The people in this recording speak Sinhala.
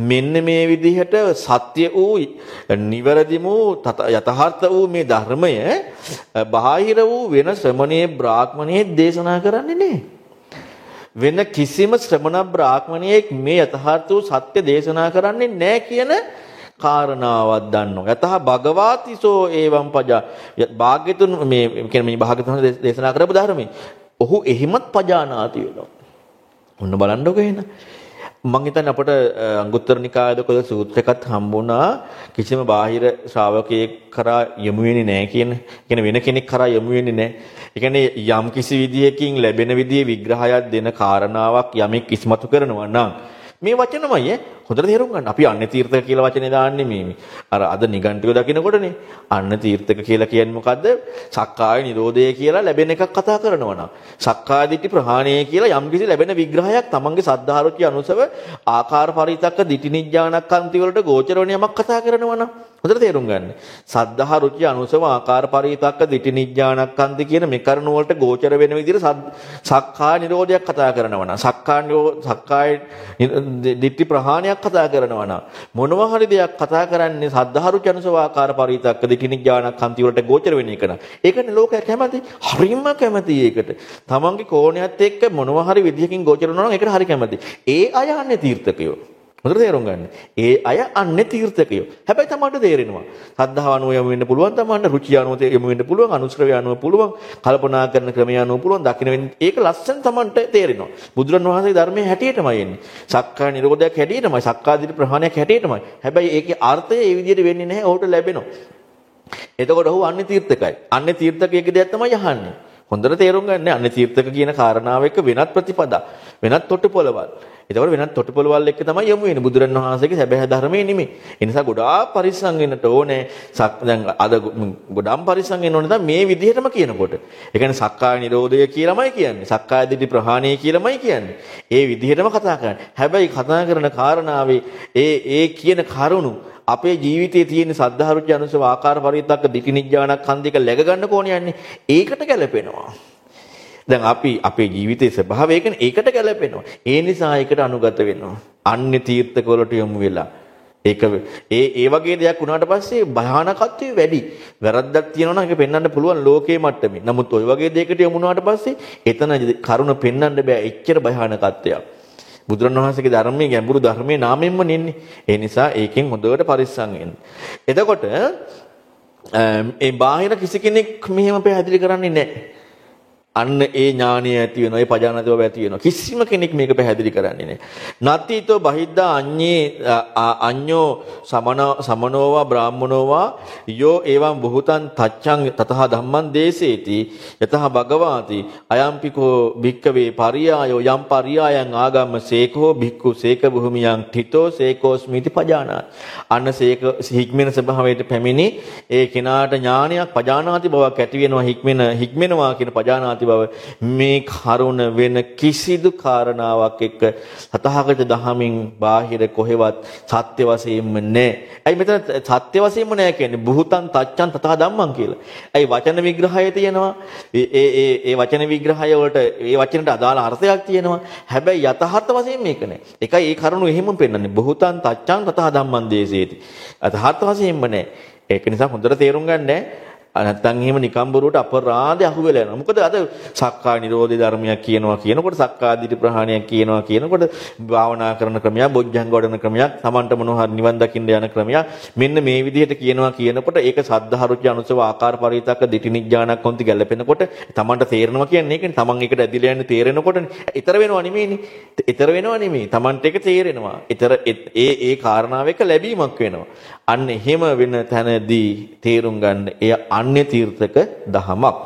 මෙන්න මේ විදිහට සත්‍ය වූ නිවැරදි වූ යථාර්ථ වූ මේ ධර්මය බාහිර වූ වෙන ශ්‍රමණේ බ්‍රාහ්මණයේ දේශනා කරන්නේ නැහැ. වෙන කිසිම ශ්‍රමණ බ්‍රාහ්මණයෙක් මේ යථාර්ථ වූ සත්‍ය දේශනා කරන්නේ නැහැ කියන කාරණාවක් දන්නවා. යතහ භගවාතිසෝ එවම් පජා. භාග්‍යතුන් මේ කියන්නේ මේ භාග්‍යතුන් දේශනා කරපු ධර්මයේ. ඔහු එහිමත් පජානාති වෙනවා. ඔන්න බලන්නකෝ එහෙනම්. මම හිතන්නේ අපට අංගුත්තර නිකායද කොද සූත්‍රයකත් හම්බුණා කිසිම බාහිර ශ්‍රාවකයෙක් කරා යමු වෙන්නේ නැහැ කියන කියන වෙන කෙනෙක් කරා යමු වෙන්නේ නැහැ. ඒ කියන්නේ යම් කිසි විදියකින් ලැබෙන විදියේ විග්‍රහයක් දෙන කාරණාවක් යමෙක් ඉස්මතු කරනවා නම් මේ වචනමයි ඈ හොඳට තේරුම් ගන්න. අපි අන්‍ය තීර්ථක කියලා වචනේ දාන්නේ මේ අර අද නිගණ්ඨික දකින්නකොටනේ. අන්‍ය තීර්ථක කියලා කියන්නේ මොකද්ද? සක්කාය නිරෝධය කියලා ලැබෙන එකක් කතා කරනවා නම්. සක්කාය දිට්ඨි ප්‍රහාණය කියලා යම් කිසි ලැබෙන විග්‍රහයක් තමන්ගේ සද්ධාරුචි අනුසව ආකාර පරිතක්ක දිට්ඨි නිඥානක්කාන්ති වලට ගෝචර වෙන යමක් කතා කරනවා නම් හොඳට තේරුම් ගන්න. සද්ධා රුචි අනුසව ආකාර පරිතක්ක දිටි නිඥානක්ඛන්ති කියන මේ කරුණ වලට ගෝචර වෙන විදිහට සක්කාය නිරෝධයක් කතා කරනවා නම් සක්කාය සක්කාය දිටි ප්‍රහාණයක් කතා කරනවා නම් මොනවා හරි දෙයක් කතා කරන්නේ සද්ධා රුචි අනුසව ආකාර පරිතක්ක දිටි නිඥානක්ඛන්ති වලට ගෝචර වෙන එක න ะ. ඒකනේ ලෝකයා කැමති. හරිම කැමති ඒකට. තමන්ගේ කෝණයත් එක්ක මොනවා හරි විදිහකින් ගෝචර වෙනවා නම් ඒකට හරි කැමති. ඒ අය අන්නේ තීර්ථකයෝ. හොඳට තේරුම් ගන්න. ඒ අය අන්නේ තීර්ථකයෝ. හැබැයි තමන්ට තේරෙනවා. සද්ධාව අනුව යමු වෙන්න පුළුවන් තමන්ට රුචිය අනුව යමු වෙන්න පුළුවන් අනුශ්‍රවය අනුව පුළුවන් කල්පනා කරන ක්‍රමය අනුව පුළුවන් දකින්න වෙන්න ඒක ලස්සන තමන්ට තේරෙනවා. බුදුරන් වහන්සේගේ ධර්මයේ හැටියටමයි එන්නේ. සක්කාය නිරෝධයක් හැටියටමයි සක්කාදිට ප්‍රහාණයක් හැටියටමයි. හැබැයි ඒකේ අර්ථය ඒ විදිහට වෙන්නේ නැහැ. ඔහුට ලැබෙනවා. එතකොට ඔහු අන්නේ තීර්ථකයි. අන්නේ තීර්ථකයේ දෙයක් තමයි අහන්නේ. හොඳට තේරුම් ගන්න අන්නේ තීර්ථක කියන කාරණාව එක්ක වෙනත් ප්‍රතිපදා වෙනත් තොටුපොළවල් එතකොට වෙනත් තොටුපොළවල් එක්ක තමයි යමු වෙන්නේ. බුදුරන් වහන්සේගේ සැබෑ ධර්මයේ නෙමෙයි. ඒ නිසා ගොඩාක් පරිස්සම් වෙන්නට ඕනේ. දැන් අද ගොඩාක් පරිස්සම් වෙන්න ඕනේ මේ විදිහටම කියනකොට. ඒ කියන්නේ සක්කාය නිරෝධය කියලාමයි කියන්නේ. සක්කාය දිටි ප්‍රහාණය කියලාමයි කියන්නේ. ඒ විදිහටම කතා කරන්නේ. හැබැයි කතා කරන කාරණාවේ ඒ ඒ කියන කරුණු අපේ ජීවිතයේ තියෙන සද්ධාරුචි අනුසව ආකාර පරිත්තක්ක දිටිනිඥානක් හන්දික läග ගන්න කොහොනේ යන්නේ. ඒකට ගැලපෙනවා. දැන් අපි අපේ ජීවිතයේ ස්වභාවය කියන්නේ ඒකට ගැලපෙනවා. ඒ නිසා ඒකට අනුගත වෙනවා. අන්‍ය තීර්ථකවලට යොමු වෙලා. ඒක ඒ ඒ වගේ දෙයක් වුණාට පස්සේ භයානකත්වය වැඩි. වැරද්දක් තියෙනවා නම් ඒක පෙන්වන්න පුළුවන් ලෝකේ මට්ටමේ. නමුත් ওই වගේ දෙයකට යොමු වුණාට පස්සේ එතන කරුණ පෙන්වන්න බෑ. එච්චර භයානකත්වයක්. බුදුරණවහන්සේගේ ධර්මයේ ගැඹුරු ධර්මයේ නාමයෙන්ම නෙන්නේ. ඒ නිසා ඒකෙන් හොඳට පරිස්සම් වෙන්න. එතකොට ඒ බාහිර කිසි කෙනෙක් මෙහෙම පැහැදිලි කරන්නේ නැහැ. අන්න ඒ ඥානය ඇති වෙනවා. ඒ පජානත බව ඇති වෙනවා. කිසිම කෙනෙක් මේක පැහැදිලි කරන්නේ නැහැ. නත්තිතෝ බහිද්දා අඤ්ඤේ අඤ්ඤෝ සමන සමනෝවා බ්‍රාහ්මනෝවා යෝ එවං බුහතං තච්ඡං තතහ ධම්මං දේසේති යතහ භගවාති අයම්පිකෝ භික්කවේ පරියායෝ යම් පරියායන් ආගම්ම සේකෝ භික්ඛු සේක භූමියං තිතෝ සේකෝස්මිති පජානාති. අන්න සේක හික්මෙන ස්වභාවයට පැමිණි ඒ කෙනාට ඥානයක් පජානාති බවක් ඇති වෙනවා හික්මෙන හික්මෙනවා කියන පජානාති බව මේ කරුණ වෙන කිසිදු කාරණාවක් එක්ක සතහකට දහමින් බාහිර කොහෙවත් සත්‍ය වශයෙන්ම නැහැ. ඇයි මෙතන සත්‍ය වශයෙන්ම නැහැ කියන්නේ බුහතන් තච්ඡන් තථා ධම්මං කියලා. ඇයි වචන විග්‍රහය තියෙනවා. ඒ ඒ ඒ වචන විග්‍රහය වලට ඒ වචනට අදාළ අර්ථයක් තියෙනවා. හැබැයි යථාර්ථ වශයෙන් මේක නැහැ. ඒකයි ඒ කරුණ එහෙම පෙන්වන්නේ. බුහතන් තච්ඡන් තථා ධම්මං දේසේති. යථාර්ථ වශයෙන්ම නැහැ. ඒක නිසා හොඳට තේරුම් ගන්න නැත්තම් එහෙම නිකම් බොරුවට අපරාධය අහුවෙලා යනවා. මොකද අද සක්කාය නිරෝධි ධර්මයක් කියනවා කියනකොට සක්කාදිටි ප්‍රහාණයක් කියනවා කියනකොට භාවනා කරන ක්‍රමයක්, බොජ්ජංග වඩන ක්‍රමයක්, Tamanට මොනවා හරි නිවන් දකින්න යන ක්‍රමයක්. මෙන්න මේ විදිහට කියනවා කියනකොට ඒක සද්ධාරුචි අනුසව ආකාර පරිවිතක්ක දිටි නිඥානක් කොන්ති ගැලපෙනකොට Tamanට තේරෙනවා කියන්නේ ඒකනේ. Taman එකට ඇදිලා යන්නේ තේරෙනකොටනේ. ඊතර වෙනව නෙමෙයිනේ. ඊතර වෙනව නෙමෙයි. Tamanට ඒක තේරෙනවා. ඊතර ඒ ඒ කාරණාව එක ලැබීමක් වෙනවා. අන්න එහෙම වෙන තැනදී තේරුම් ගන්න එය අන්‍ය තීර්ථක දහමක්.